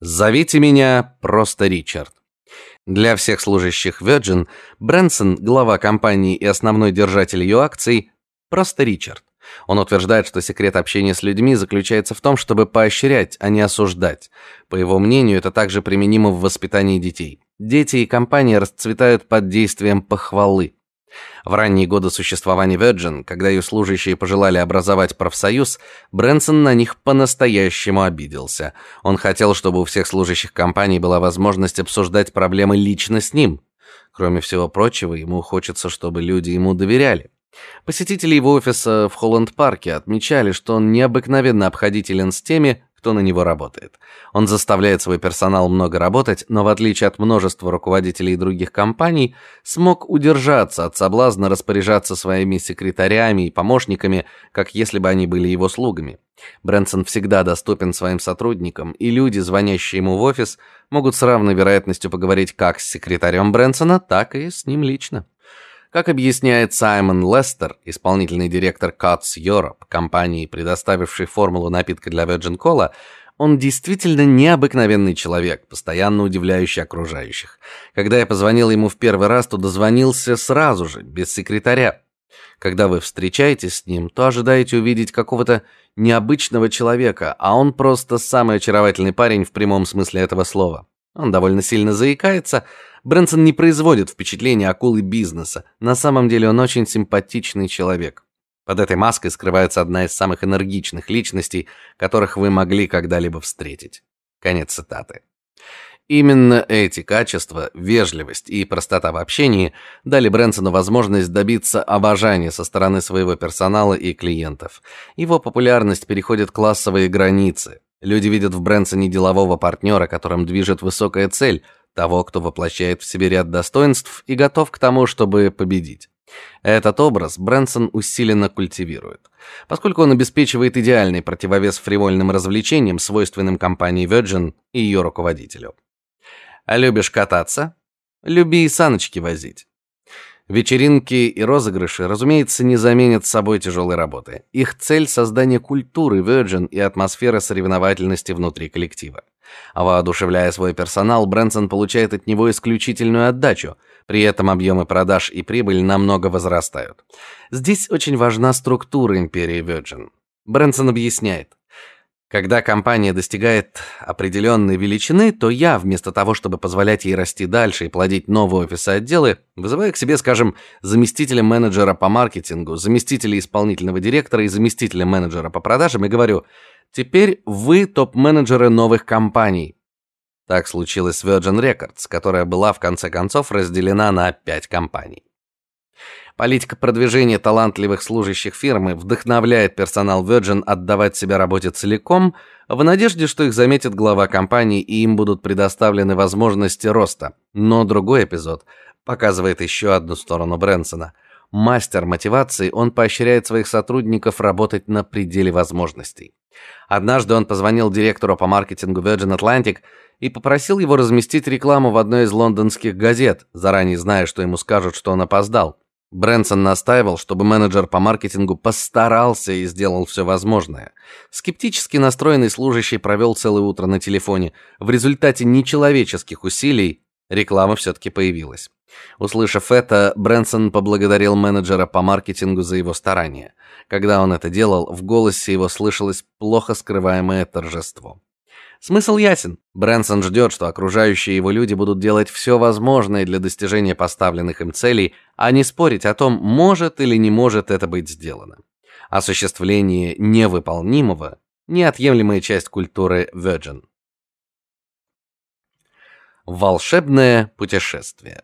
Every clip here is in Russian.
Зовите меня просто Ричард. Для всех служащих Virgin Брэнсон, глава компании и основной держатель ее акций, просто Ричард. Он утверждает, что секрет общения с людьми заключается в том, чтобы поощрять, а не осуждать. По его мнению, это также применимо в воспитании детей. Дети и компания расцветают под действием похвалы. В ранние годы существования Virgin, когда ее служащие пожелали образовать профсоюз, Брэнсон на них по-настоящему обиделся. Он хотел, чтобы у всех служащих компании была возможность обсуждать проблемы лично с ним. Кроме всего прочего, ему хочется, чтобы люди ему доверяли. Посетители его офиса в Холланд-парке отмечали, что он необыкновенно обходителен с теми, кто на него работает. Он заставляет свой персонал много работать, но в отличие от множества руководителей других компаний, смог удержаться от соблазна распоряжаться своими секретарями и помощниками, как если бы они были его слугами. Брэнсон всегда доступен своим сотрудникам, и люди, звонящие ему в офис, могут с равной вероятностью поговорить как с секретарем Брэнсона, так и с ним лично. Как объясняет Саймон Лестер, исполнительный директор Cuts Europe, компании, предоставившей формулу напитка для Virgin Cola, он действительно необыкновенный человек, постоянно удивляющий окружающих. Когда я позвонил ему в первый раз, то дозвонился сразу же, без секретаря. Когда вы встречаетесь с ним, то ожидаете увидеть какого-то необычного человека, а он просто самый очаровательный парень в прямом смысле этого слова. Он довольно сильно заикается, Брэнсон не производит впечатления акулы бизнеса. На самом деле он очень симпатичный человек. Под этой маской скрывается одна из самых энергичных личностей, которых вы могли когда-либо встретить. Конец цитаты. Именно эти качества, вежливость и простота в общении дали Брэнсону возможность добиться обожания со стороны своего персонала и клиентов. Его популярность переходит классовые границы. Люди видят в Брэнсоне делового партнера, которым движет высокая цель, того, кто воплощает в себе ряд достоинств и готов к тому, чтобы победить. Этот образ Брэнсон усиленно культивирует, поскольку он обеспечивает идеальный противовес фривольным развлечениям, свойственным компании Virgin и ее руководителю. А любишь кататься? Люби и саночки возить. Вечеринки и розыгрыши, разумеется, не заменят собой тяжелой работы. Их цель создание культуры Virgin и атмосферы соревновательности внутри коллектива. А воодушевляя свой персонал, Брэнсон получает от него исключительную отдачу. При этом объемы продаж и прибыль намного возрастают. Здесь очень важна структура империи Virgin. Брэнсон объясняет: когда компания достигает определенной величины, то я, вместо того, чтобы позволять ей расти дальше и плодить новые офисы отделы, вызываю к себе, скажем, заместителя менеджера по маркетингу, заместителя исполнительного директора и заместителя менеджера по продажам и говорю: "Теперь вы топ-менеджеры новых компаний". Так случилось с Virgin Records, которая была в конце концов разделена на пять компаний. Политика продвижения талантливых служащих фирмы вдохновляет персонал Virgin отдавать себя работе целиком, в надежде, что их заметит глава компании и им будут предоставлены возможности роста. Но другой эпизод показывает еще одну сторону Брэнсона. Мастер мотивации, он поощряет своих сотрудников работать на пределе возможностей. Однажды он позвонил директору по маркетингу Virgin Atlantic и попросил его разместить рекламу в одной из лондонских газет, заранее зная, что ему скажут, что он опоздал. Брэнсон настаивал, чтобы менеджер по маркетингу постарался и сделал все возможное. Скептически настроенный служащий провел целое утро на телефоне. В результате нечеловеческих усилий реклама все таки появилась. Услышав это, Брэнсон поблагодарил менеджера по маркетингу за его старания. Когда он это делал, в голосе его слышалось плохо скрываемое торжество. Смысл ясен. Брэнсон ждет, что окружающие его люди будут делать все возможное для достижения поставленных им целей, а не спорить о том, может или не может это быть сделано. Осуществление невыполнимого неотъемлемая часть культуры Virgin. Волшебное путешествие.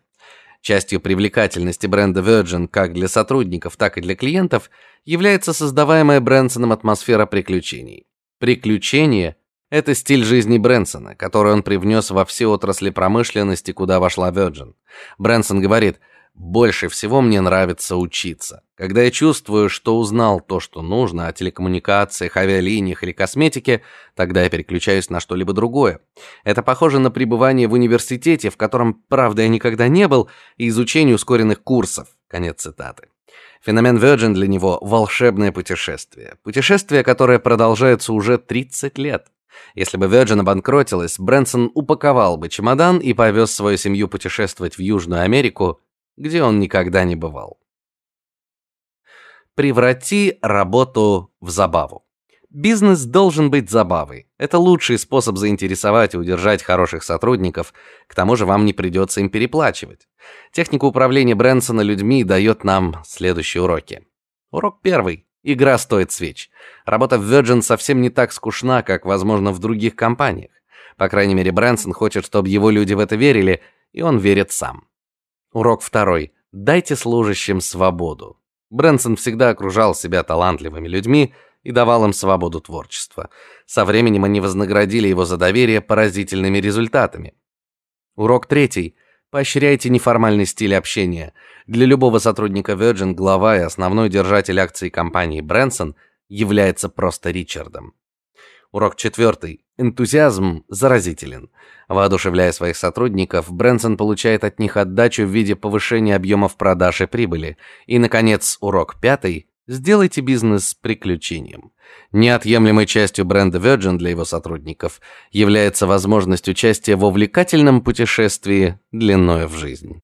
Частью привлекательности бренда Virgin как для сотрудников, так и для клиентов является создаваемая Брэнсоном атмосфера приключений. Приключения это стиль жизни Брэнсона, который он привнес во все отрасли промышленности, куда вошла Virgin. Брэнсон говорит: "Больше всего мне нравится учиться. Когда я чувствую, что узнал то, что нужно о телекоммуникациях, авиалиниях или косметике, тогда я переключаюсь на что-либо другое. Это похоже на пребывание в университете, в котором, правда, я никогда не был, и изучение ускоренных курсов". Конец цитаты. Феномен Virgin для него волшебное путешествие. Путешествие, которое продолжается уже 30 лет. Если бы Virgin обанкротилась, Брэнсон упаковал бы чемодан и повез свою семью путешествовать в Южную Америку, где он никогда не бывал. Преврати работу в забаву. Бизнес должен быть забавой. Это лучший способ заинтересовать и удержать хороших сотрудников. К тому же вам не придется им переплачивать. Техника управления Брэнсона людьми дает нам следующие уроки. Урок первый. Игра стоит свеч. Работа в Virgin совсем не так скучна, как, возможно, в других компаниях. По крайней мере, Брэнсон хочет, чтобы его люди в это верили, и он верит сам. Урок второй. Дайте служащим свободу. Брэнсон всегда окружал себя талантливыми людьми, и давал им свободу творчества. Со временем они вознаградили его за доверие поразительными результатами. Урок третий. Поощряйте неформальный стиль общения. Для любого сотрудника Virgin глава и основной держатель акций компании Брэнсон является просто Ричардом. Урок четвертый. Энтузиазм заразителен. Воодушевляя своих сотрудников, Брэнсон получает от них отдачу в виде повышения объемов продаж и прибыли. И наконец, урок пятый. Сделайте бизнес приключением. Неотъемлемой частью бренда Virgin для его сотрудников является возможность участия в увлекательном путешествии длиною в жизнь.